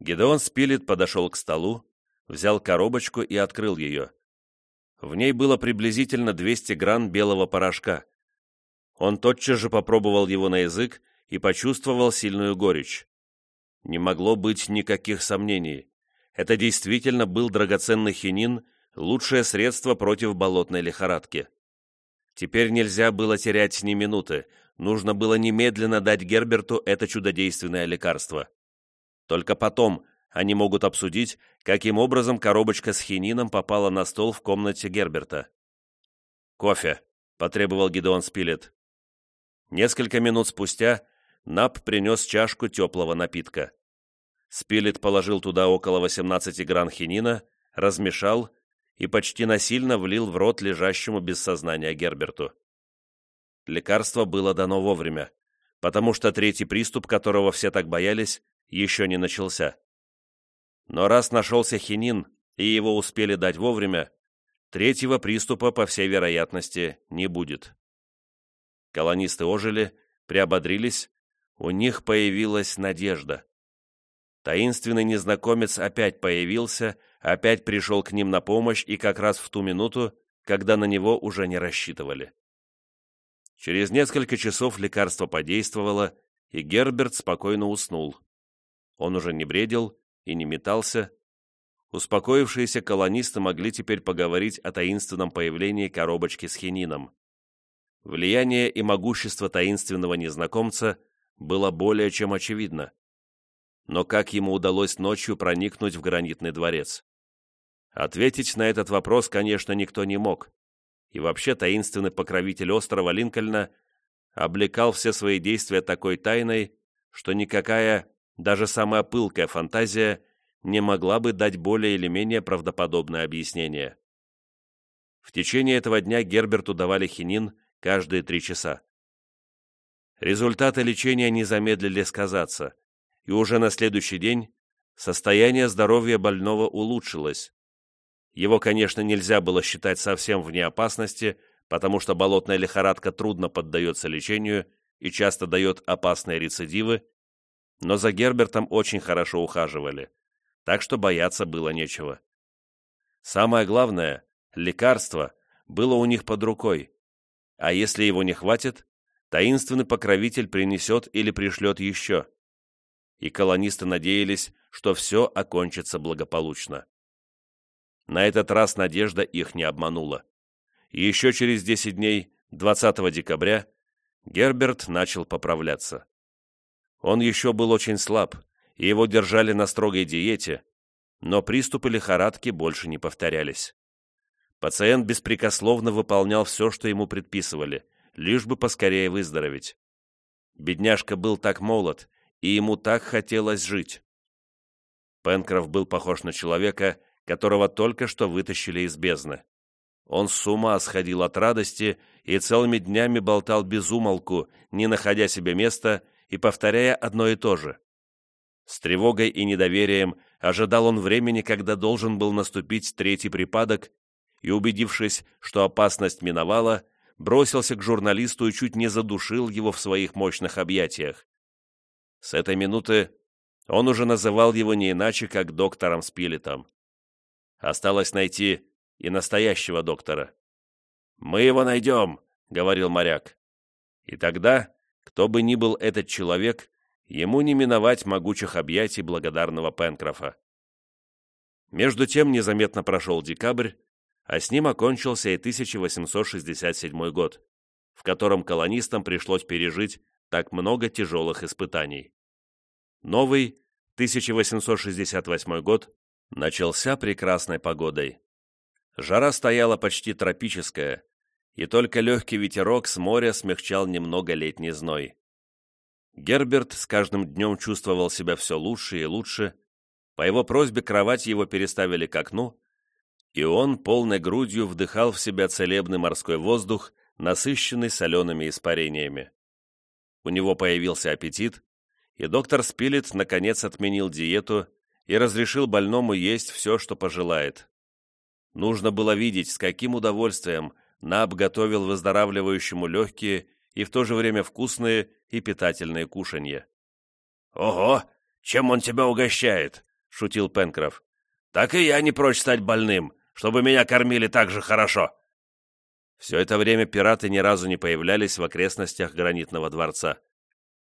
Гедеон Спилет подошел к столу, взял коробочку и открыл ее. В ней было приблизительно 200 грамм белого порошка. Он тотчас же попробовал его на язык и почувствовал сильную горечь. Не могло быть никаких сомнений. Это действительно был драгоценный хинин, лучшее средство против болотной лихорадки. Теперь нельзя было терять ни минуты, нужно было немедленно дать Герберту это чудодейственное лекарство. Только потом они могут обсудить, каким образом коробочка с хинином попала на стол в комнате Герберта. «Кофе», — потребовал Гидеон Спилет. Несколько минут спустя Нап принес чашку теплого напитка. Спилет положил туда около 18 гран хинина, размешал и почти насильно влил в рот лежащему без сознания Герберту. Лекарство было дано вовремя, потому что третий приступ, которого все так боялись, еще не начался. Но раз нашелся хинин, и его успели дать вовремя, третьего приступа, по всей вероятности, не будет. Колонисты ожили, приободрились, у них появилась надежда. Таинственный незнакомец опять появился, опять пришел к ним на помощь и как раз в ту минуту, когда на него уже не рассчитывали. Через несколько часов лекарство подействовало, и Герберт спокойно уснул. Он уже не бредил и не метался. Успокоившиеся колонисты могли теперь поговорить о таинственном появлении коробочки с хинином. Влияние и могущество таинственного незнакомца было более чем очевидно но как ему удалось ночью проникнуть в гранитный дворец? Ответить на этот вопрос, конечно, никто не мог. И вообще таинственный покровитель острова Линкольна облекал все свои действия такой тайной, что никакая, даже самая пылкая фантазия не могла бы дать более или менее правдоподобное объяснение. В течение этого дня Герберту давали хинин каждые три часа. Результаты лечения не замедлили сказаться, и уже на следующий день состояние здоровья больного улучшилось. Его, конечно, нельзя было считать совсем вне опасности, потому что болотная лихорадка трудно поддается лечению и часто дает опасные рецидивы, но за Гербертом очень хорошо ухаживали, так что бояться было нечего. Самое главное, лекарство было у них под рукой, а если его не хватит, таинственный покровитель принесет или пришлет еще и колонисты надеялись, что все окончится благополучно. На этот раз надежда их не обманула. Еще через 10 дней, 20 декабря, Герберт начал поправляться. Он еще был очень слаб, и его держали на строгой диете, но приступы лихорадки больше не повторялись. Пациент беспрекословно выполнял все, что ему предписывали, лишь бы поскорее выздороветь. Бедняжка был так молод и ему так хотелось жить. Пенкроф был похож на человека, которого только что вытащили из бездны. Он с ума сходил от радости и целыми днями болтал без умолку, не находя себе места и повторяя одно и то же. С тревогой и недоверием ожидал он времени, когда должен был наступить третий припадок, и, убедившись, что опасность миновала, бросился к журналисту и чуть не задушил его в своих мощных объятиях. С этой минуты он уже называл его не иначе, как доктором Спилетом. Осталось найти и настоящего доктора. «Мы его найдем», — говорил моряк. И тогда, кто бы ни был этот человек, ему не миновать могучих объятий благодарного Пенкрофа. Между тем незаметно прошел декабрь, а с ним окончился и 1867 год, в котором колонистам пришлось пережить так много тяжелых испытаний. Новый, 1868 год, начался прекрасной погодой. Жара стояла почти тропическая, и только легкий ветерок с моря смягчал немного летний зной. Герберт с каждым днем чувствовал себя все лучше и лучше. По его просьбе кровать его переставили к окну, и он полной грудью вдыхал в себя целебный морской воздух, насыщенный солеными испарениями у него появился аппетит, и доктор Спилет наконец отменил диету и разрешил больному есть все, что пожелает. Нужно было видеть, с каким удовольствием Наб готовил выздоравливающему легкие и в то же время вкусные и питательные кушанья. «Ого! Чем он тебя угощает?» шутил Пенкроф. «Так и я не прочь стать больным, чтобы меня кормили так же хорошо». Все это время пираты ни разу не появлялись в окрестностях гранитного дворца.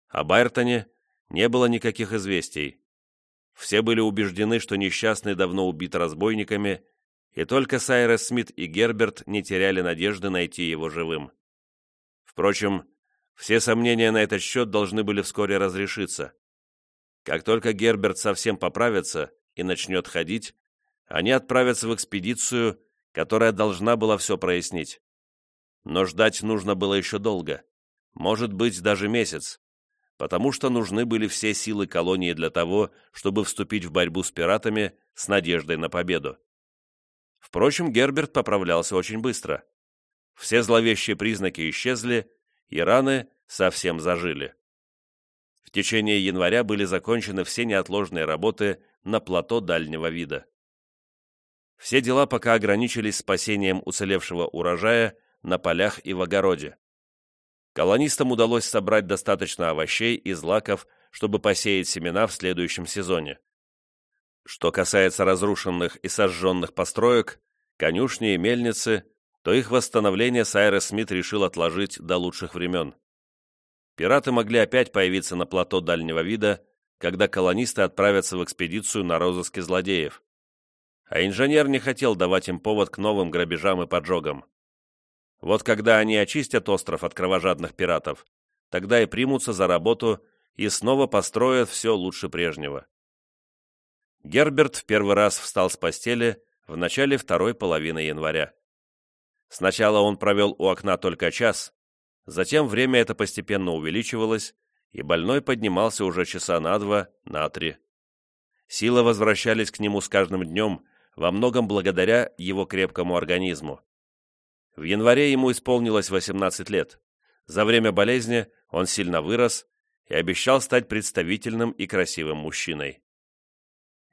О Байртоне не было никаких известий. Все были убеждены, что несчастный давно убит разбойниками, и только Сайрес Смит и Герберт не теряли надежды найти его живым. Впрочем, все сомнения на этот счет должны были вскоре разрешиться. Как только Герберт совсем поправится и начнет ходить, они отправятся в экспедицию, которая должна была все прояснить. Но ждать нужно было еще долго, может быть, даже месяц, потому что нужны были все силы колонии для того, чтобы вступить в борьбу с пиратами с надеждой на победу. Впрочем, Герберт поправлялся очень быстро. Все зловещие признаки исчезли, и раны совсем зажили. В течение января были закончены все неотложные работы на плато дальнего вида. Все дела пока ограничились спасением уцелевшего урожая на полях и в огороде. Колонистам удалось собрать достаточно овощей и злаков, чтобы посеять семена в следующем сезоне. Что касается разрушенных и сожженных построек, конюшни и мельницы, то их восстановление Сайрес Смит решил отложить до лучших времен. Пираты могли опять появиться на плато дальнего вида, когда колонисты отправятся в экспедицию на розыске злодеев. А инженер не хотел давать им повод к новым грабежам и поджогам. Вот когда они очистят остров от кровожадных пиратов, тогда и примутся за работу и снова построят все лучше прежнего. Герберт в первый раз встал с постели в начале второй половины января. Сначала он провел у окна только час, затем время это постепенно увеличивалось, и больной поднимался уже часа на два, на три. Силы возвращались к нему с каждым днем, во многом благодаря его крепкому организму. В январе ему исполнилось 18 лет. За время болезни он сильно вырос и обещал стать представительным и красивым мужчиной.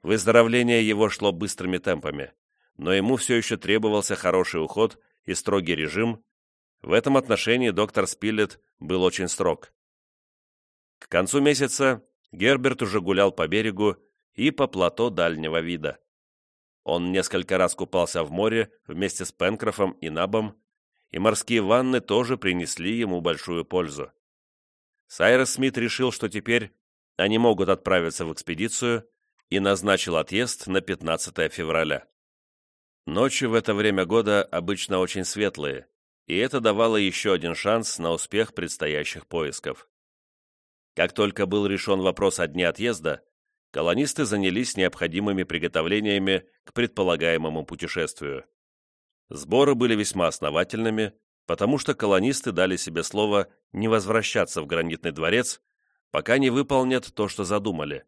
Выздоровление его шло быстрыми темпами, но ему все еще требовался хороший уход и строгий режим. В этом отношении доктор Спиллет был очень строг. К концу месяца Герберт уже гулял по берегу и по плато дальнего вида. Он несколько раз купался в море вместе с Пенкрофом и Набом, и морские ванны тоже принесли ему большую пользу. Сайрос Смит решил, что теперь они могут отправиться в экспедицию, и назначил отъезд на 15 февраля. Ночи в это время года обычно очень светлые, и это давало еще один шанс на успех предстоящих поисков. Как только был решен вопрос о дне отъезда, колонисты занялись необходимыми приготовлениями к предполагаемому путешествию. Сборы были весьма основательными, потому что колонисты дали себе слово не возвращаться в гранитный дворец, пока не выполнят то, что задумали.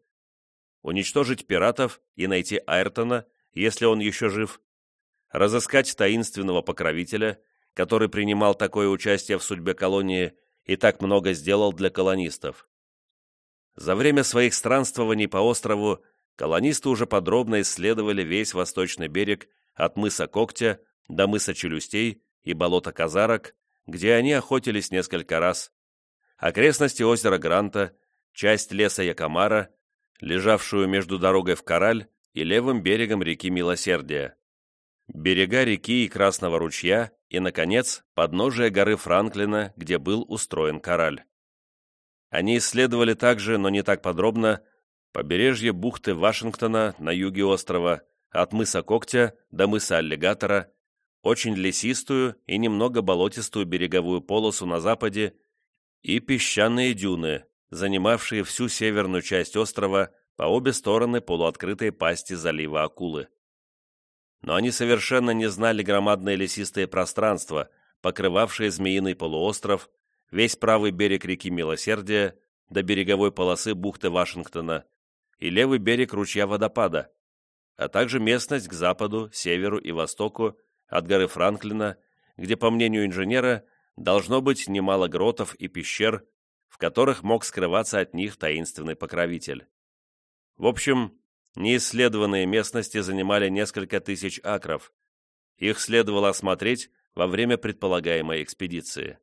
Уничтожить пиратов и найти Айртона, если он еще жив, разыскать таинственного покровителя, который принимал такое участие в судьбе колонии и так много сделал для колонистов. За время своих странствований по острову колонисты уже подробно исследовали весь восточный берег от мыса Когтя до мыса Челюстей и болота Казарок, где они охотились несколько раз, окрестности озера Гранта, часть леса Якомара, лежавшую между дорогой в Кораль и левым берегом реки Милосердия, берега реки и Красного ручья и, наконец, подножие горы Франклина, где был устроен Кораль. Они исследовали также, но не так подробно, побережье бухты Вашингтона на юге острова, от мыса Когтя до мыса Аллигатора, очень лесистую и немного болотистую береговую полосу на западе и песчаные дюны, занимавшие всю северную часть острова по обе стороны полуоткрытой пасти залива Акулы. Но они совершенно не знали громадные лесистые пространства, покрывавшие Змеиный полуостров, весь правый берег реки Милосердия до береговой полосы бухты Вашингтона и левый берег ручья Водопада, а также местность к западу, северу и востоку от горы Франклина, где, по мнению инженера, должно быть немало гротов и пещер, которых мог скрываться от них таинственный покровитель. В общем, неисследованные местности занимали несколько тысяч акров. Их следовало осмотреть во время предполагаемой экспедиции.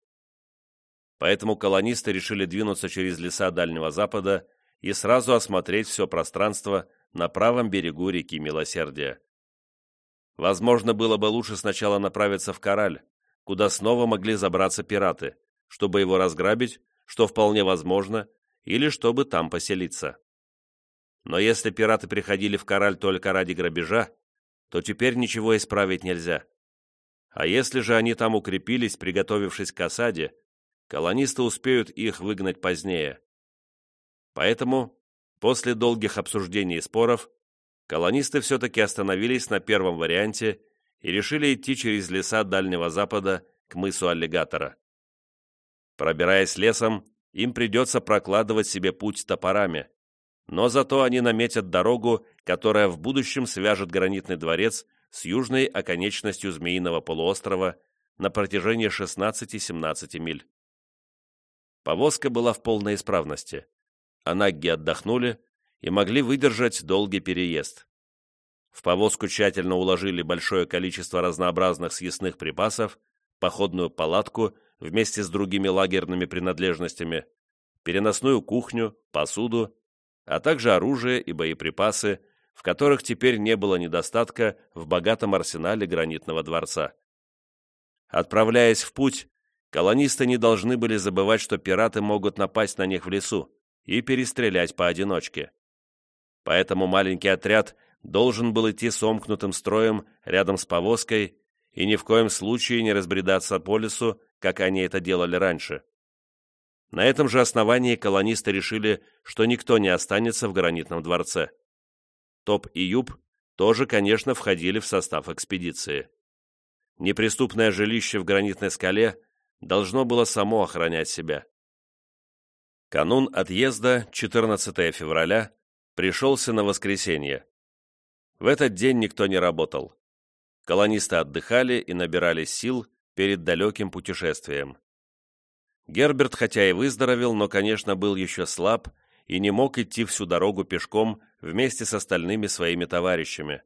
Поэтому колонисты решили двинуться через леса Дальнего Запада и сразу осмотреть все пространство на правом берегу реки Милосердия. Возможно, было бы лучше сначала направиться в Кораль, куда снова могли забраться пираты, чтобы его разграбить, что вполне возможно, или чтобы там поселиться. Но если пираты приходили в Кораль только ради грабежа, то теперь ничего исправить нельзя. А если же они там укрепились, приготовившись к осаде, колонисты успеют их выгнать позднее. Поэтому, после долгих обсуждений и споров, колонисты все-таки остановились на первом варианте и решили идти через леса Дальнего Запада к мысу Аллигатора. Пробираясь лесом, им придется прокладывать себе путь топорами, но зато они наметят дорогу, которая в будущем свяжет гранитный дворец с южной оконечностью Змеиного полуострова на протяжении 16-17 миль. Повозка была в полной исправности. Анагги отдохнули и могли выдержать долгий переезд. В повозку тщательно уложили большое количество разнообразных съестных припасов, походную палатку вместе с другими лагерными принадлежностями, переносную кухню, посуду а также оружие и боеприпасы, в которых теперь не было недостатка в богатом арсенале гранитного дворца. Отправляясь в путь, колонисты не должны были забывать, что пираты могут напасть на них в лесу и перестрелять поодиночке. Поэтому маленький отряд должен был идти сомкнутым строем рядом с повозкой и ни в коем случае не разбредаться по лесу, как они это делали раньше. На этом же основании колонисты решили, что никто не останется в гранитном дворце. Топ и Юб тоже, конечно, входили в состав экспедиции. Неприступное жилище в гранитной скале должно было само охранять себя. Канун отъезда, 14 февраля, пришелся на воскресенье. В этот день никто не работал. Колонисты отдыхали и набирали сил перед далеким путешествием. Герберт хотя и выздоровел, но, конечно, был еще слаб и не мог идти всю дорогу пешком вместе с остальными своими товарищами,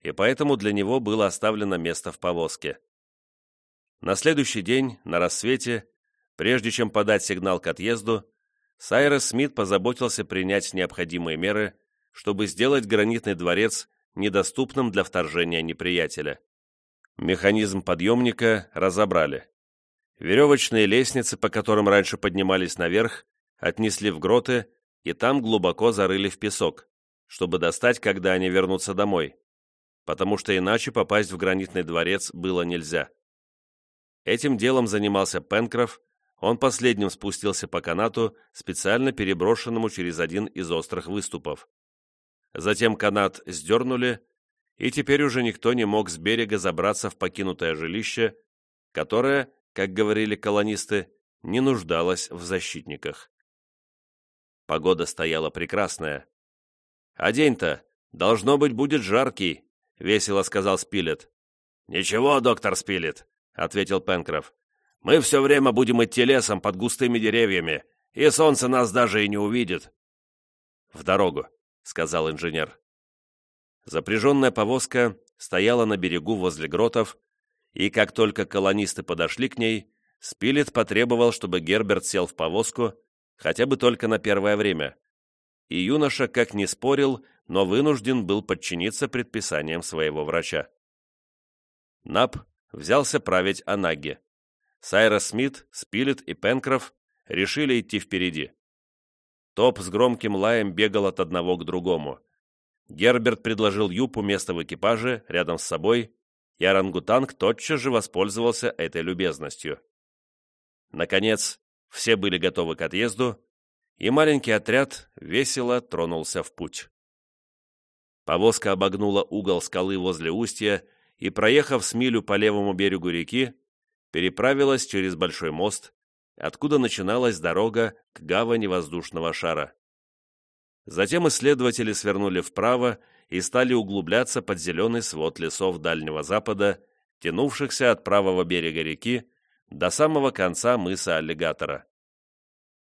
и поэтому для него было оставлено место в повозке. На следующий день, на рассвете, прежде чем подать сигнал к отъезду, Сайрес Смит позаботился принять необходимые меры, чтобы сделать гранитный дворец недоступным для вторжения неприятеля. Механизм подъемника разобрали. Веревочные лестницы, по которым раньше поднимались наверх, отнесли в гроты и там глубоко зарыли в песок, чтобы достать, когда они вернутся домой, потому что иначе попасть в гранитный дворец было нельзя. Этим делом занимался Пенкроф, он последним спустился по канату, специально переброшенному через один из острых выступов. Затем канат сдернули, и теперь уже никто не мог с берега забраться в покинутое жилище, которое, как говорили колонисты, не нуждалась в защитниках. Погода стояла прекрасная. «А день-то, должно быть, будет жаркий», — весело сказал Спилет. «Ничего, доктор Спилет», — ответил Пенкроф. «Мы все время будем идти лесом под густыми деревьями, и солнце нас даже и не увидит». «В дорогу», — сказал инженер. Запряженная повозка стояла на берегу возле гротов, и как только колонисты подошли к ней, Спилет потребовал, чтобы Герберт сел в повозку, хотя бы только на первое время. И юноша, как ни спорил, но вынужден был подчиниться предписаниям своего врача. Нап взялся править Анаги. Сайрос Смит, Спилет и Пенкроф решили идти впереди. Топ с громким лаем бегал от одного к другому. Герберт предложил Юпу место в экипаже рядом с собой, и орангутанг тотчас же воспользовался этой любезностью. Наконец, все были готовы к отъезду, и маленький отряд весело тронулся в путь. Повозка обогнула угол скалы возле устья и, проехав с милю по левому берегу реки, переправилась через большой мост, откуда начиналась дорога к гавани воздушного шара. Затем исследователи свернули вправо и стали углубляться под зеленый свод лесов Дальнего Запада, тянувшихся от правого берега реки до самого конца мыса Аллигатора.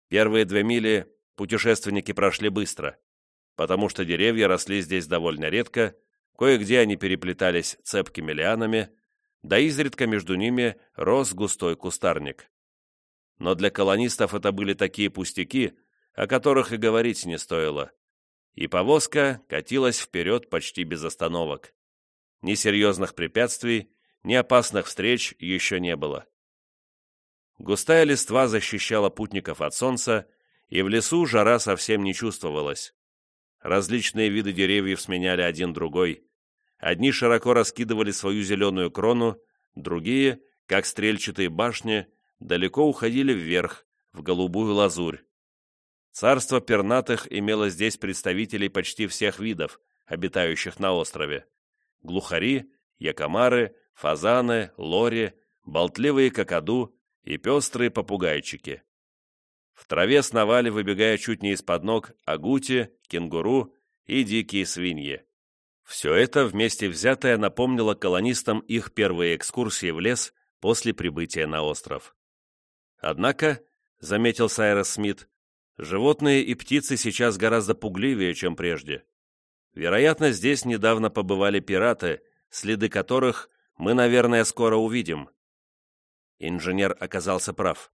Первые две мили путешественники прошли быстро, потому что деревья росли здесь довольно редко, кое-где они переплетались цепкими лианами, да изредка между ними рос густой кустарник. Но для колонистов это были такие пустяки, о которых и говорить не стоило. и повозка катилась вперед почти без остановок. Ни серьезных препятствий, ни опасных встреч еще не было. Густая листва защищала путников от солнца, и в лесу жара совсем не чувствовалась. Различные виды деревьев сменяли один другой. Одни широко раскидывали свою зеленую крону, другие, как стрельчатые башни, далеко уходили вверх, в голубую лазурь. Царство пернатых имело здесь представителей почти всех видов, обитающих на острове. Глухари, якомары, фазаны, лори, болтливые какаду и пестрые попугайчики. В траве сновали, выбегая чуть не из-под ног, агути, кенгуру и дикие свиньи. Все это вместе взятое напомнило колонистам их первые экскурсии в лес после прибытия на остров. Однако, заметил Сайрос Смит, животные и птицы сейчас гораздо пугливее, чем прежде. Вероятно, здесь недавно побывали пираты, следы которых мы, наверное, скоро увидим. Инженер оказался прав.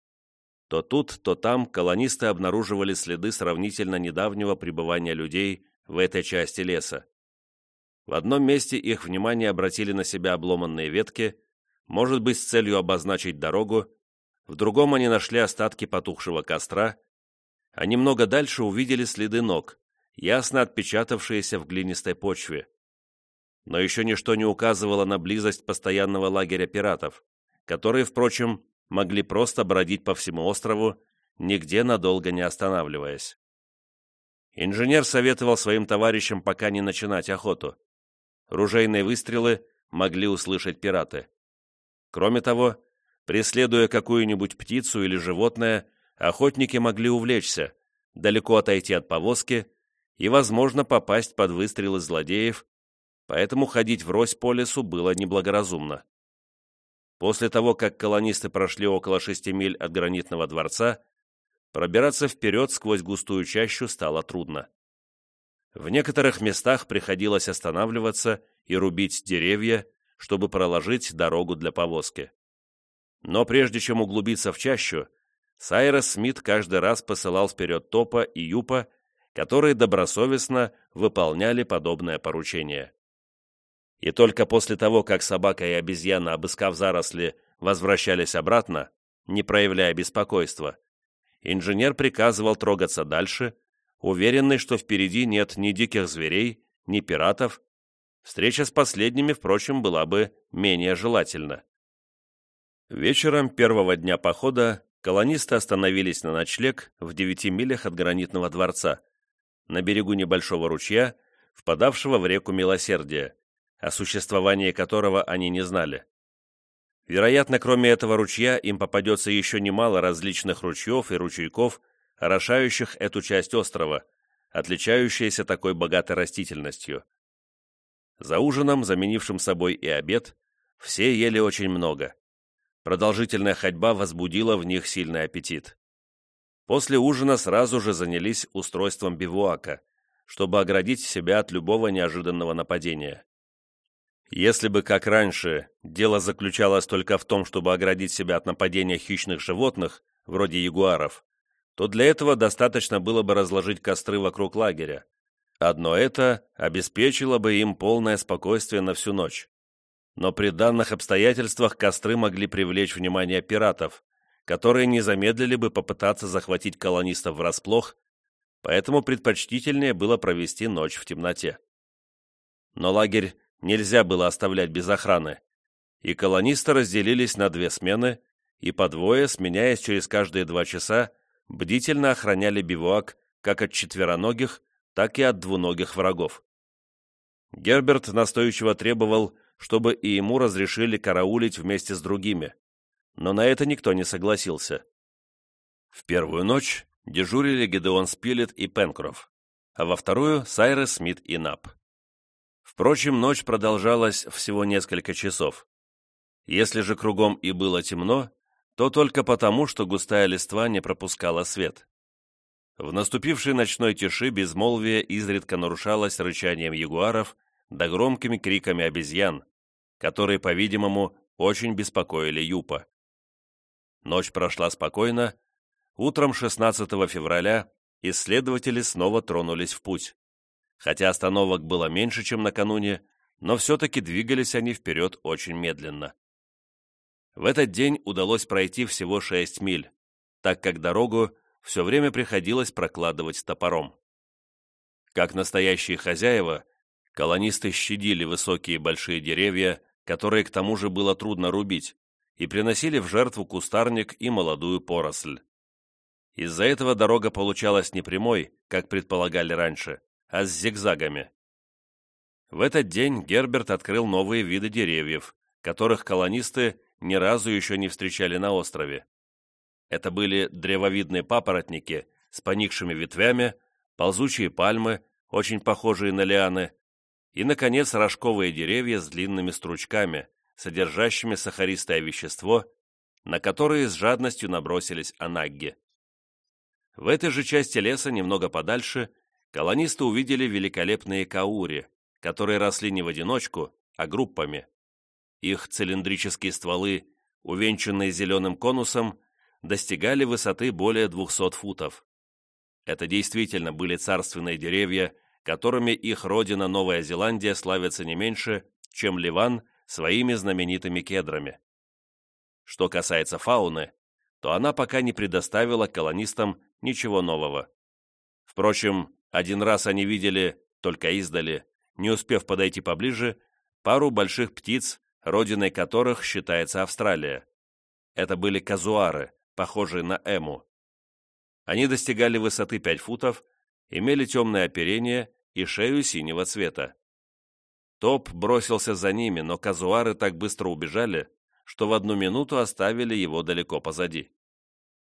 То тут, то там колонисты обнаруживали следы сравнительно недавнего пребывания людей в этой части леса. В одном месте их внимание обратили на себя обломанные ветки, может быть, с целью обозначить дорогу, в другом они нашли остатки потухшего костра, а немного дальше увидели следы ног, ясно отпечатавшиеся в глинистой почве. Но еще ничто не указывало на близость постоянного лагеря пиратов, которые, впрочем, могли просто бродить по всему острову, нигде надолго не останавливаясь. Инженер советовал своим товарищам пока не начинать охоту. Ружейные выстрелы могли услышать пираты. Кроме того, преследуя какую-нибудь птицу или животное, охотники могли увлечься, далеко отойти от повозки и, возможно, попасть под выстрелы злодеев, поэтому ходить врозь по лесу было неблагоразумно. После того, как колонисты прошли около шести миль от гранитного дворца, пробираться вперед сквозь густую чащу стало трудно. В некоторых местах приходилось останавливаться и рубить деревья, чтобы проложить дорогу для повозки. Но прежде чем углубиться в чащу, Сайрос Смит каждый раз посылал вперед Топа и Юпа, которые добросовестно выполняли подобное поручение. И только после того, как собака и обезьяна, обыскав заросли, возвращались обратно, не проявляя беспокойства, инженер приказывал трогаться дальше, уверенный, что впереди нет ни диких зверей, ни пиратов. Встреча с последними, впрочем, была бы менее желательна. Вечером первого дня похода колонисты остановились на ночлег в девяти милях от гранитного дворца, на берегу небольшого ручья, впадавшего в реку Милосердия, о существовании которого они не знали. Вероятно, кроме этого ручья им попадется еще немало различных ручьев и ручейков, орошающих эту часть острова, отличающаяся такой богатой растительностью. За ужином, заменившим собой и обед, все ели очень много. Продолжительная ходьба возбудила в них сильный аппетит. После ужина сразу же занялись устройством бивуака, чтобы оградить себя от любого неожиданного нападения. Если бы, как раньше, дело заключалось только в том, чтобы оградить себя от нападения хищных животных, вроде ягуаров, то для этого достаточно было бы разложить костры вокруг лагеря. Одно это обеспечило бы им полное спокойствие на всю ночь но при данных обстоятельствах костры могли привлечь внимание пиратов, которые не замедлили бы попытаться захватить колонистов врасплох, поэтому предпочтительнее было провести ночь в темноте. Но лагерь нельзя было оставлять без охраны, и колонисты разделились на две смены и по двое, сменяясь через каждые два часа, бдительно охраняли бивуак как от четвероногих, так и от двуногих врагов. Герберт настойчиво требовал, чтобы и ему разрешили караулить вместе с другими, но на это никто не согласился. В первую ночь дежурили Гедеон Спилет и Пенкроф, а во вторую — Сайрес Смит и Нап. Впрочем, ночь продолжалась всего несколько часов. Если же кругом и было темно, то только потому, что густая листва не пропускала свет. В наступившей ночной тиши безмолвие изредка нарушалось рычанием ягуаров да громкими криками обезьян, которые, по-видимому, очень беспокоили Юпа. Ночь прошла спокойно. Утром 16 февраля исследователи снова тронулись в путь. Хотя остановок было меньше, чем накануне, но все-таки двигались они вперед очень медленно. В этот день удалось пройти всего 6 миль, так как дорогу все время приходилось прокладывать топором. Как настоящие хозяева, колонисты щадили высокие большие деревья, которые к тому же было трудно рубить, и приносили в жертву кустарник и молодую поросль. Из-за этого дорога получалась не прямой, как предполагали раньше, а с зигзагами. В этот день Герберт открыл новые виды деревьев, которых колонисты ни разу еще не встречали на острове. Это были древовидные папоротники с поникшими ветвями, ползучие пальмы, очень похожие на лианы, и, наконец, рожковые деревья с длинными стручками, содержащими сахаристое вещество, на которые с жадностью набросились анагги. В этой же части леса, немного подальше, колонисты увидели великолепные каури, которые росли не в одиночку, а группами. Их цилиндрические стволы, увенчанные зеленым конусом, достигали высоты более 200 футов. Это действительно были царственные деревья, которыми их родина Новая Зеландия славится не меньше, чем Ливан своими знаменитыми кедрами. Что касается фауны, то она пока не предоставила колонистам ничего нового. Впрочем, один раз они видели, только издали, не успев подойти поближе, пару больших птиц, родиной которых считается Австралия. Это были казуары, похожие на эму. Они достигали высоты 5 футов, имели темное оперение и шею синего цвета. Топ бросился за ними, но казуары так быстро убежали, что в одну минуту оставили его далеко позади.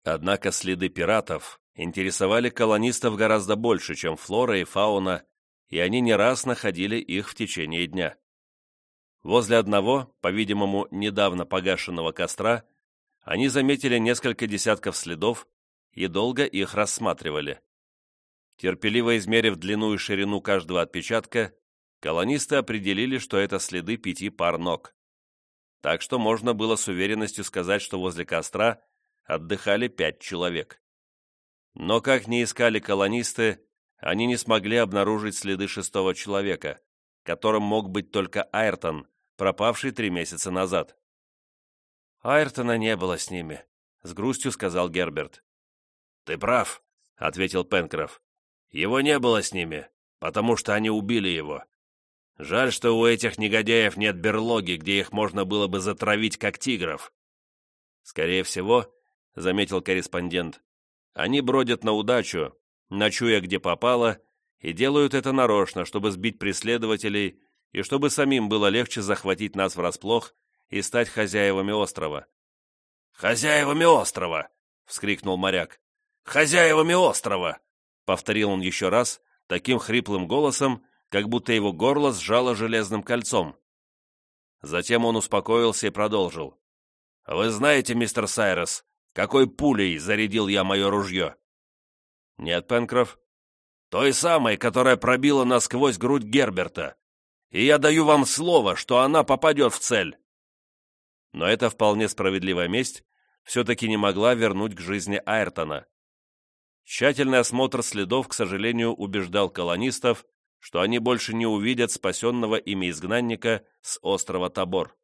Однако следы пиратов интересовали колонистов гораздо больше, чем флора и фауна, и они не раз находили их в течение дня. Возле одного, по-видимому, недавно погашенного костра, они заметили несколько десятков следов и долго их рассматривали. Терпеливо измерив длину и ширину каждого отпечатка, колонисты определили, что это следы пяти пар ног. Так что можно было с уверенностью сказать, что возле костра отдыхали пять человек. Но как ни искали колонисты, они не смогли обнаружить следы шестого человека, которым мог быть только Айртон, пропавший три месяца назад. «Айртона не было с ними», — с грустью сказал Герберт. «Ты прав», — ответил Пенкроф. «Его не было с ними, потому что они убили его. Жаль, что у этих негодяев нет берлоги, где их можно было бы затравить, как тигров». «Скорее всего», — заметил корреспондент, «они бродят на удачу, ночуя где попало, и делают это нарочно, чтобы сбить преследователей и чтобы самим было легче захватить нас врасплох и стать хозяевами острова». «Хозяевами острова!» — вскрикнул моряк. «Хозяевами острова!» — повторил он еще раз, таким хриплым голосом, как будто его горло сжало железным кольцом. Затем он успокоился и продолжил. «Вы знаете, мистер Сайрес, какой пулей зарядил я мое ружье?» «Нет, Пенкроф». «Той самой, которая пробила насквозь грудь Герберта. И я даю вам слово, что она попадет в цель». Но эта вполне справедливая месть все-таки не могла вернуть к жизни Айртона. Тщательный осмотр следов, к сожалению, убеждал колонистов, что они больше не увидят спасенного ими изгнанника с острова Табор.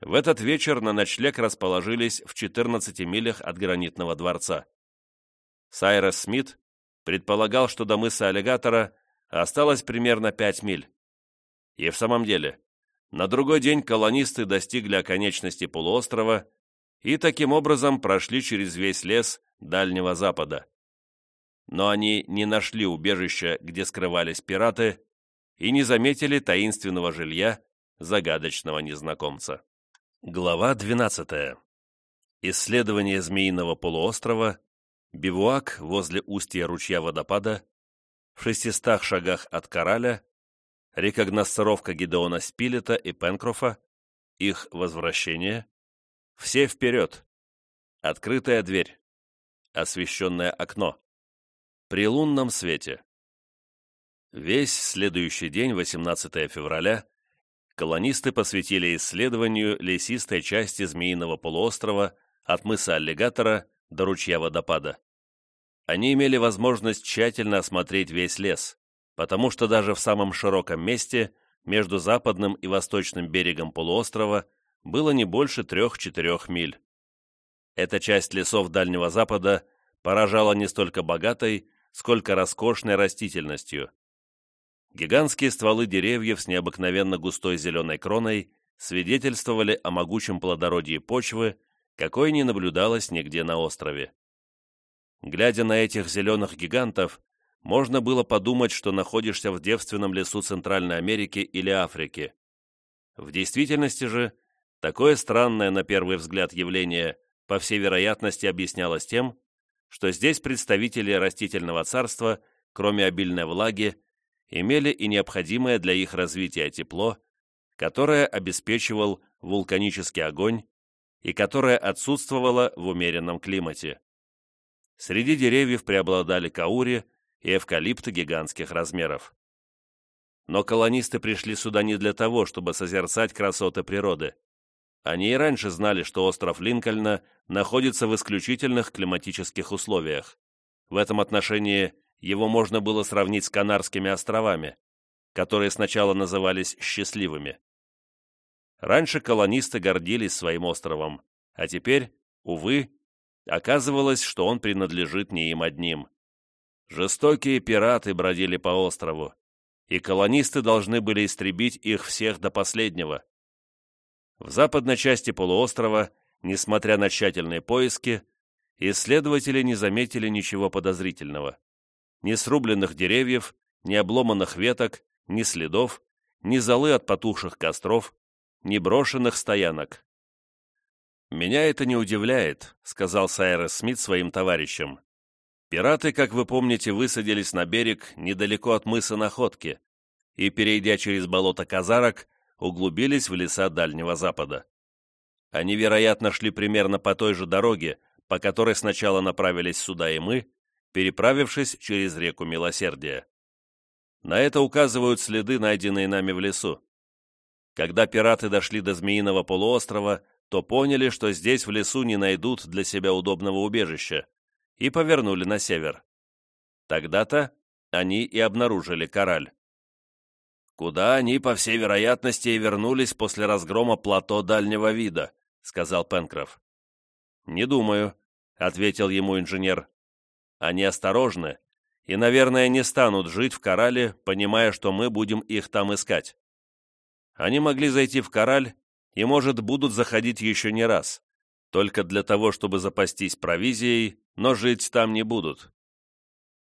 В этот вечер на ночлег расположились в 14 милях от гранитного дворца. Сайрес Смит предполагал, что до мыса Аллигатора осталось примерно 5 миль. И в самом деле, на другой день колонисты достигли оконечности полуострова и таким образом прошли через весь лес Дальнего Запада. Но они не нашли убежища, где скрывались пираты, и не заметили таинственного жилья загадочного незнакомца. Глава 12. Исследование Змеиного полуострова, бивуак возле устья ручья водопада, в шестистах шагах от Кораля, рекогносцировка Гидеона Спилета и Пенкрофа, их возвращение, все вперед, открытая дверь, освещенное окно, при лунном свете. Весь следующий день, 18 февраля, колонисты посвятили исследованию лесистой части Змеиного полуострова от мыса Аллигатора до ручья водопада. Они имели возможность тщательно осмотреть весь лес, потому что даже в самом широком месте, между западным и восточным берегом полуострова, было не больше трех-четырех миль. Эта часть лесов Дальнего Запада поражала не столько богатой, сколько роскошной растительностью. Гигантские стволы деревьев с необыкновенно густой зеленой кроной свидетельствовали о могучем плодородии почвы, какой не наблюдалось нигде на острове. Глядя на этих зеленых гигантов, можно было подумать, что находишься в девственном лесу Центральной Америки или Африки. В действительности же, такое странное на первый взгляд явление, по всей вероятности, объяснялось тем, что здесь представители растительного царства, кроме обильной влаги, имели и необходимое для их развития тепло, которое обеспечивал вулканический огонь и которое отсутствовало в умеренном климате. Среди деревьев преобладали каури и эвкалипты гигантских размеров. Но колонисты пришли сюда не для того, чтобы созерцать красоты природы. Они и раньше знали, что остров Линкольна находится в исключительных климатических условиях. В этом отношении его можно было сравнить с Канарскими островами, которые сначала назывались «счастливыми». Раньше колонисты гордились своим островом, а теперь, увы, оказывалось, что он принадлежит не им одним. Жестокие пираты бродили по острову, и колонисты должны были истребить их всех до последнего. В западной части полуострова, несмотря на тщательные поиски, исследователи не заметили ничего подозрительного. Ни срубленных деревьев, ни обломанных веток, ни следов, ни золы от потухших костров, ни брошенных стоянок. «Меня это не удивляет», — сказал Сайрес Смит своим товарищам. «Пираты, как вы помните, высадились на берег недалеко от мыса Находки и, перейдя через болото Казарок, углубились в леса Дальнего Запада. Они, вероятно, шли примерно по той же дороге, по которой сначала направились сюда и мы, переправившись через реку Милосердия. На это указывают следы, найденные нами в лесу. Когда пираты дошли до Змеиного полуострова, то поняли, что здесь в лесу не найдут для себя удобного убежища, и повернули на север. Тогда-то они и обнаружили кораль куда они, по всей вероятности, и вернулись после разгрома плато дальнего вида», — сказал Пенкроф. «Не думаю», — ответил ему инженер. «Они осторожны и, наверное, не станут жить в Корале, понимая, что мы будем их там искать. Они могли зайти в Кораль и, может, будут заходить еще не раз, только для того, чтобы запастись провизией, но жить там не будут».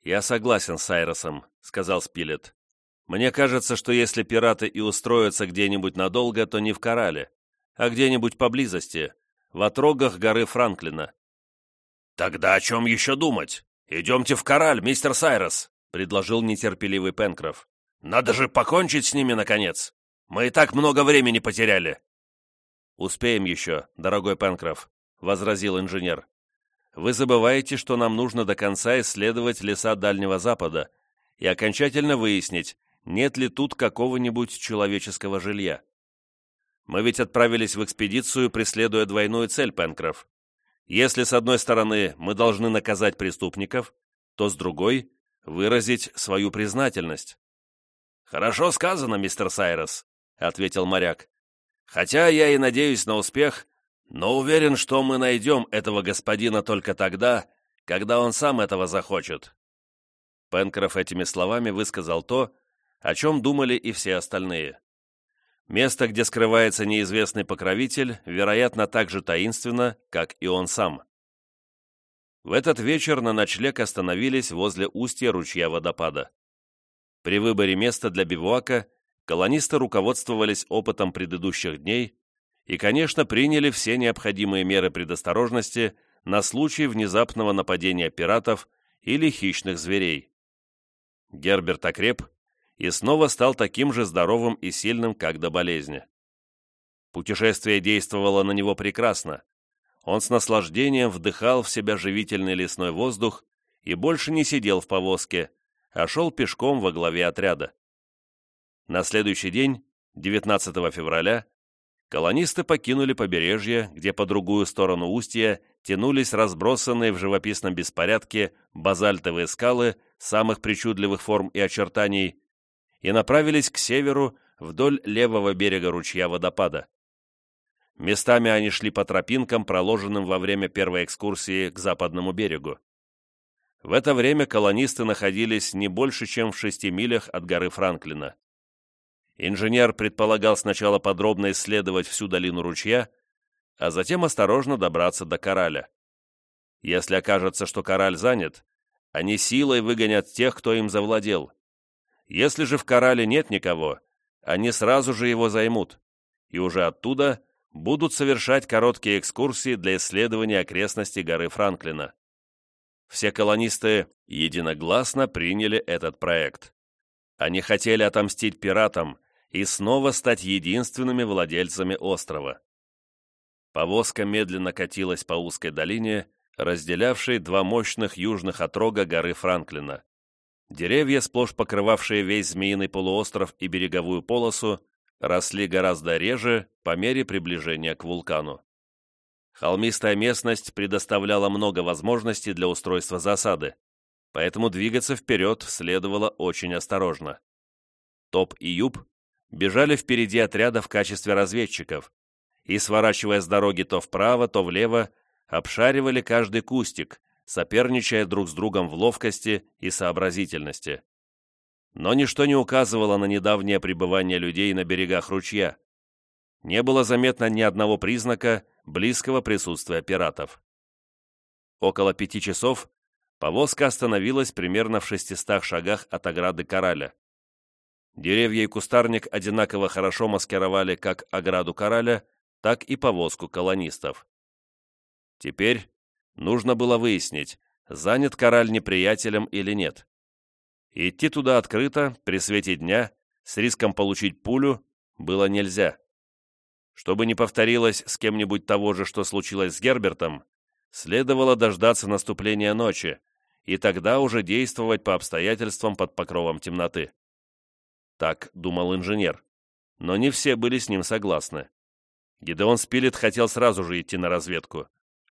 «Я согласен с Айросом», — сказал Спилет. Мне кажется, что если пираты и устроятся где-нибудь надолго, то не в Корале, а где-нибудь поблизости, в отрогах горы Франклина. «Тогда о чем еще думать? Идемте в Кораль, мистер Сайрос», — предложил нетерпеливый Пенкроф. «Надо же покончить с ними, наконец. Мы и так много времени потеряли». «Успеем еще, дорогой Пенкроф», — возразил инженер. «Вы забываете, что нам нужно до конца исследовать леса Дальнего Запада и окончательно выяснить, нет ли тут какого-нибудь человеческого жилья. Мы ведь отправились в экспедицию, преследуя двойную цель, Пенкроф. Если с одной стороны мы должны наказать преступников, то с другой — выразить свою признательность. «Хорошо сказано, мистер Сайрос», — ответил моряк. «Хотя я и надеюсь на успех, но уверен, что мы найдем этого господина только тогда, когда он сам этого захочет». Пенкроф этими словами высказал то, о чем думали и все остальные. Место, где скрывается неизвестный покровитель, вероятно, так же таинственно, как и он сам. В этот вечер на ночлег остановились возле устья ручья водопада. При выборе места для бивуака колонисты руководствовались опытом предыдущих дней и, конечно, приняли все необходимые меры предосторожности на случай внезапного нападения пиратов или хищных зверей. Герберт окреп и снова стал таким же здоровым и сильным, как до болезни. Путешествие действовало на него прекрасно. Он с наслаждением вдыхал в себя живительный лесной воздух и больше не сидел в повозке, а шел пешком во главе отряда. На следующий день, 19 февраля, колонисты покинули побережье, где по другую сторону устья тянулись разбросанные в живописном беспорядке базальтовые скалы самых причудливых форм и очертаний, и направились к северу вдоль левого берега ручья водопада. Местами они шли по тропинкам, проложенным во время первой экскурсии к западному берегу. В это время колонисты находились не больше, чем в шести милях от горы Франклина. Инженер предполагал сначала подробно исследовать всю долину ручья, а затем осторожно добраться до Кораля. Если окажется, что Кораль занят, они силой выгонят тех, кто им завладел. Если же в Корале нет никого, они сразу же его займут, и уже оттуда будут совершать короткие экскурсии для исследования окрестностей горы Франклина. Все колонисты единогласно приняли этот проект. Они хотели отомстить пиратам и снова стать единственными владельцами острова. Повозка медленно катилась по узкой долине, разделявшей два мощных южных отрога горы Франклина. Деревья, сплошь покрывавшие весь Змеиный полуостров и береговую полосу, росли гораздо реже по мере приближения к вулкану. Холмистая местность предоставляла много возможностей для устройства засады, поэтому двигаться вперед следовало очень осторожно. Топ и Юб бежали впереди отряда в качестве разведчиков, и, сворачивая с дороги то вправо, то влево, обшаривали каждый кустик, соперничая друг с другом в ловкости и сообразительности. Но ничто не указывало на недавнее пребывание людей на берегах ручья. Не было заметно ни одного признака близкого присутствия пиратов. Около пяти часов повозка остановилась примерно в шестистах шагах от ограды Кораля. Деревья и кустарник одинаково хорошо маскировали как ограду Кораля, так и повозку колонистов. Теперь нужно было выяснить, занят Кораль неприятелем или нет. Идти туда открыто, при свете дня, с риском получить пулю, было нельзя. Чтобы не повторилось с кем-нибудь того же, что случилось с Гербертом, следовало дождаться наступления ночи, и тогда уже действовать по обстоятельствам под покровом темноты. Так думал инженер, но не все были с ним согласны. Гидеон Спилет хотел сразу же идти на разведку.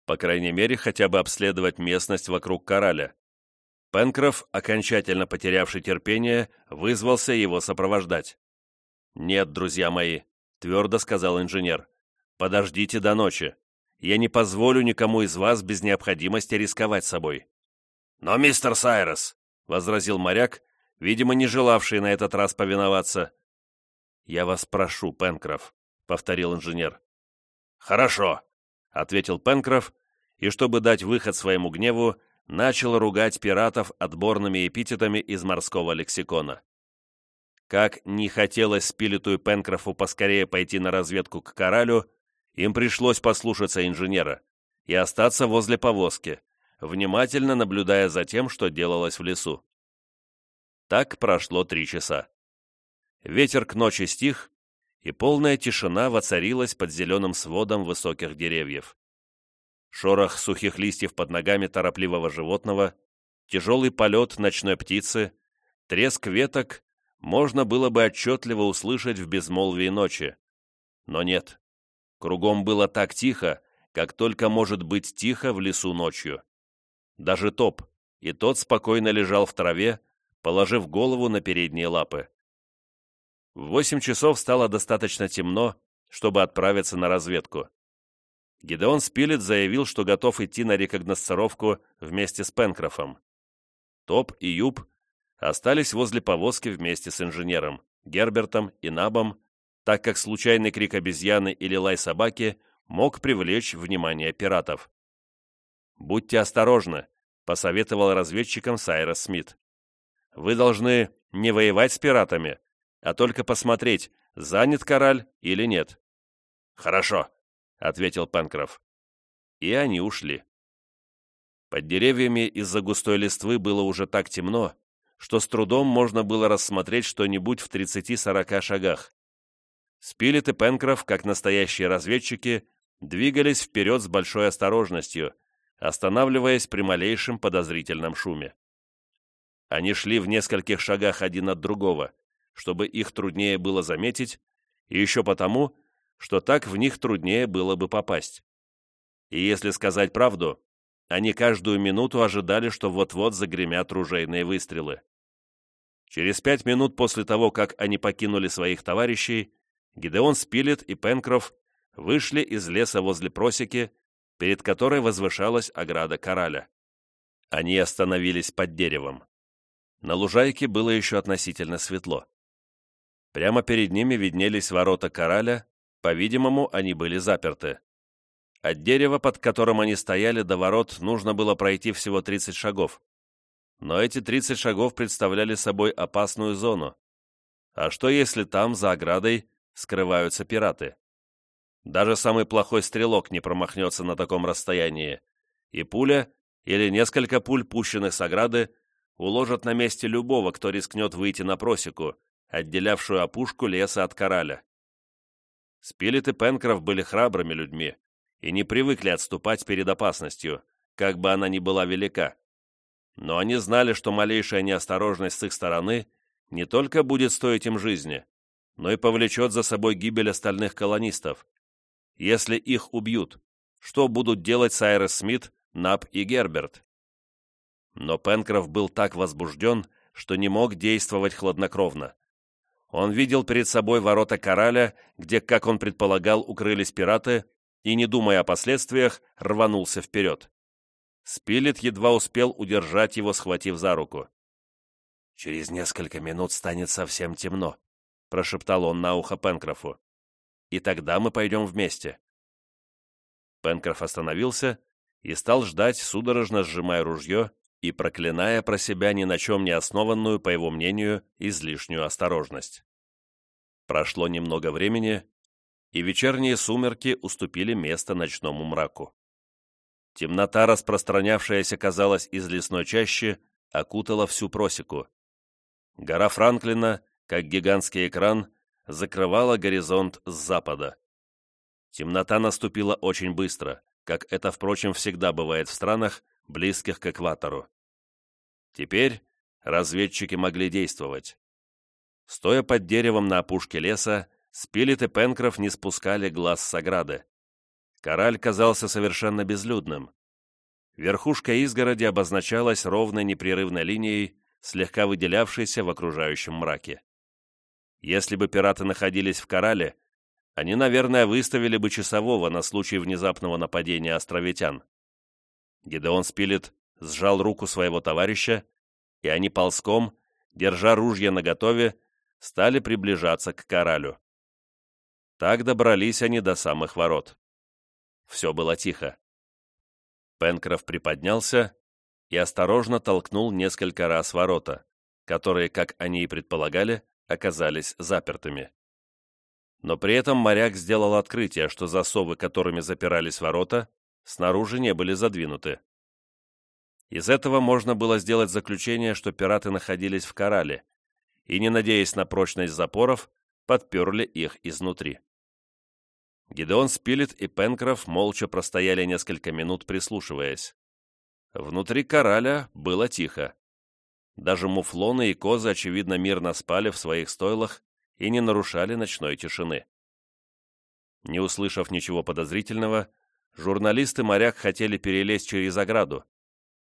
По крайней мере, хотя бы обследовать местность вокруг Кораля. Пенкроф, окончательно потерявший терпение, вызвался его сопровождать. «Нет, друзья мои», — твердо сказал инженер, — «подождите до ночи. Я не позволю никому из вас без необходимости рисковать собой». «Но, мистер Сайрос», — возразил моряк, видимо, не желавший на этот раз повиноваться. «Я вас прошу, Пенкроф, повторил инженер. «Хорошо», — ответил Пенкроф, и, чтобы дать выход своему гневу, начал ругать пиратов отборными эпитетами из морского лексикона. Как не хотелось Спилету и Пенкрофу поскорее пойти на разведку к Коралю, им пришлось послушаться инженера и остаться возле повозки, внимательно наблюдая за тем, что делалось в лесу. Так прошло три часа. Ветер к ночи стих, и полная тишина воцарилась под зеленым сводом высоких деревьев. Шорох сухих листьев под ногами торопливого животного, тяжелый полет ночной птицы, треск веток можно было бы отчетливо услышать в безмолвии ночи. Но нет. Кругом было так тихо, как только может быть тихо в лесу ночью. Даже топ, и тот спокойно лежал в траве, положив голову на передние лапы. В восемь часов стало достаточно темно, чтобы отправиться на разведку. Гидеон Спилет заявил, что готов идти на рекогносцировку вместе с Пенкрофом. Топ и Юб остались возле повозки вместе с инженером, Гербертом и Набом, так как случайный крик обезьяны или лай собаки мог привлечь внимание пиратов. «Будьте осторожны», — посоветовал разведчикам Сайрос Смит. «Вы должны не воевать с пиратами, а только посмотреть, занят кораль или нет. «Хорошо», — ответил Пенкроф. И они ушли. Под деревьями из-за густой листвы было уже так темно, что с трудом можно было рассмотреть что-нибудь в 30-40 шагах. Спилет и Пенкроф, как настоящие разведчики, двигались вперед с большой осторожностью, останавливаясь при малейшем подозрительном шуме. Они шли в нескольких шагах один от другого, чтобы их труднее было заметить, и еще потому, что так в них труднее было бы попасть. И если сказать правду, они каждую минуту ожидали, что вот-вот загремят ружейные выстрелы. Через пять минут после того, как они покинули своих товарищей, Гидеон Спилет и Пенкроф вышли из леса возле просеки, перед которой возвышалась ограда Кораля. Они остановились под деревом. На лужайке было еще относительно светло. Прямо перед ними виднелись ворота Кораля, по-видимому, они были заперты. От дерева, под которым они стояли, до ворот нужно было пройти всего 30 шагов. Но эти 30 шагов представляли собой опасную зону. А что если там, за оградой, скрываются пираты? Даже самый плохой стрелок не промахнется на таком расстоянии, и пуля или несколько пуль, пущенных с ограды, уложат на месте любого, кто рискнет выйти на просеку, отделявшую опушку леса от кораля. Спилет и Пенкроф были храбрыми людьми и не привыкли отступать перед опасностью, как бы она ни была велика но они знали, что малейшая неосторожность с их стороны не только будет стоить им жизни, но и повлечет за собой гибель остальных колонистов. Если их убьют, что будут делать Сайрес Смит, Нап и Герберт? Но Пенкроф был так возбужден, что не мог действовать хладнокровно. Он видел перед собой ворота Кораля, где, как он предполагал, укрылись пираты, и, не думая о последствиях, рванулся вперед. Спилет едва успел удержать его, схватив за руку. «Через несколько минут станет совсем темно», — прошептал он на ухо Пенкрофу. «И тогда мы пойдем вместе». Пенкроф остановился и стал ждать, судорожно сжимая ружье и проклиная про себя ни на чем не основанную, по его мнению, излишнюю осторожность. Прошло немного времени, и вечерние сумерки уступили место ночному мраку. Темнота, распространявшаяся, казалось, из лесной чащи, окутала всю просеку. Гора Франклина, как гигантский экран, закрывала горизонт с запада. Темнота наступила очень быстро, как это, впрочем, всегда бывает в странах, близких к экватору. Теперь разведчики могли действовать. Стоя под деревом на опушке леса, Спилет и Пенкроф не спускали глаз с ограды. Кораль казался совершенно безлюдным. Верхушка изгороди обозначалась ровной непрерывной линией, слегка выделявшейся в окружающем мраке. Если бы пираты находились в Корале, они, наверное, выставили бы часового на случай внезапного нападения островитян. Гидеон Спилет сжал руку своего товарища, и они ползком, держа ружья наготове, стали приближаться к Коралю. Так добрались они до самых ворот. Все было тихо. Пенкроф приподнялся и осторожно толкнул несколько раз ворота, которые, как они и предполагали, оказались запертыми. Но при этом моряк сделал открытие, что засовы, которыми запирались ворота, снаружи не были задвинуты. Из этого можно было сделать заключение, что пираты находились в корале и, не надеясь на прочность запоров, подперли их изнутри. Гидеон Спилет и Пенкроф молча простояли несколько минут, прислушиваясь. Внутри кораля было тихо. Даже муфлоны и козы, очевидно, мирно спали в своих стойлах и не нарушали ночной тишины. Не услышав ничего подозрительного, журналисты моряк хотели перелезть через ограду,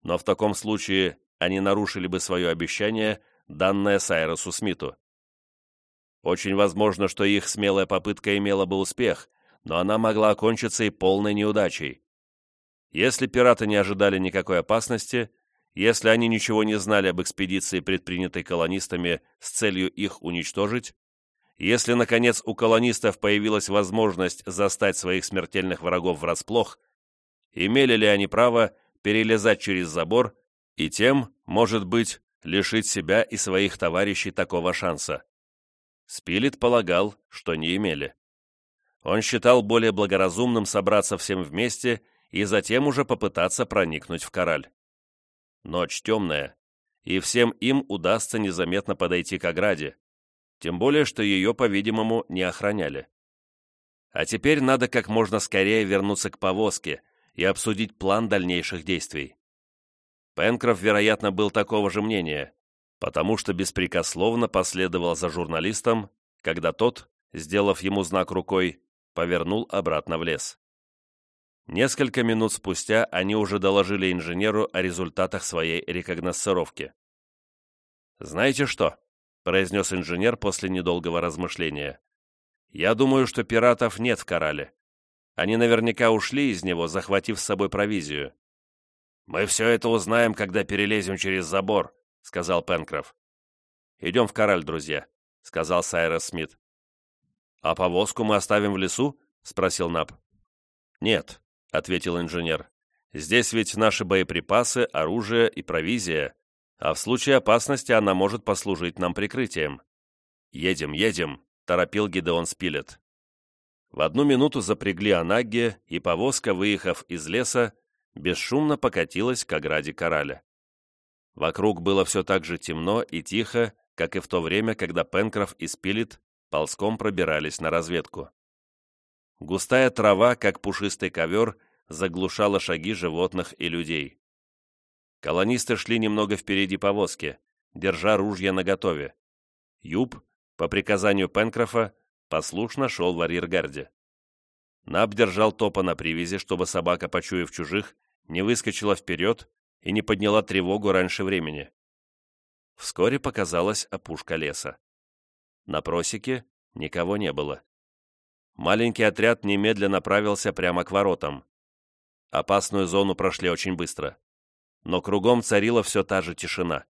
но в таком случае они нарушили бы свое обещание, данное Сайросу Смиту. Очень возможно, что их смелая попытка имела бы успех, но она могла окончиться и полной неудачей. Если пираты не ожидали никакой опасности, если они ничего не знали об экспедиции, предпринятой колонистами с целью их уничтожить, если, наконец, у колонистов появилась возможность застать своих смертельных врагов врасплох, имели ли они право перелезать через забор и тем, может быть, лишить себя и своих товарищей такого шанса? Спилет полагал, что не имели он считал более благоразумным собраться всем вместе и затем уже попытаться проникнуть в кораль. Ночь темная, и всем им удастся незаметно подойти к ограде, тем более, что ее, по-видимому, не охраняли. А теперь надо как можно скорее вернуться к повозке и обсудить план дальнейших действий. Пенкроф, вероятно, был такого же мнения, потому что беспрекословно последовал за журналистом, когда тот, сделав ему знак рукой, повернул обратно в лес. Несколько минут спустя они уже доложили инженеру о результатах своей рекогносцировки. «Знаете что?» — произнес инженер после недолгого размышления. «Я думаю, что пиратов нет в Корале. Они наверняка ушли из него, захватив с собой провизию». «Мы все это узнаем, когда перелезем через забор», — сказал Пенкроф. «Идем в Кораль, друзья», — сказал Сайрос Смит. «А повозку мы оставим в лесу?» — спросил Наб. «Нет», — ответил инженер. «Здесь ведь наши боеприпасы, оружие и провизия, а в случае опасности она может послужить нам прикрытием». «Едем, едем», — торопил Гидеон Спилет. В одну минуту запрягли Анагге, и повозка, выехав из леса, бесшумно покатилась к ограде Кораля. Вокруг было все так же темно и тихо, как и в то время, когда Пенкроф и Спилет ползком пробирались на разведку. Густая трава, как пушистый ковер, заглушала шаги животных и людей. Колонисты шли немного впереди повозки, держа ружья наготове. Юб, по приказанию Пенкрофа, послушно шел в арьергарде. Наб держал топа на привязи, чтобы собака, почуяв чужих, не выскочила вперед и не подняла тревогу раньше времени. Вскоре показалась опушка леса. На просеке никого не было. Маленький отряд немедленно направился прямо к воротам. Опасную зону прошли очень быстро. Но кругом царила все та же тишина.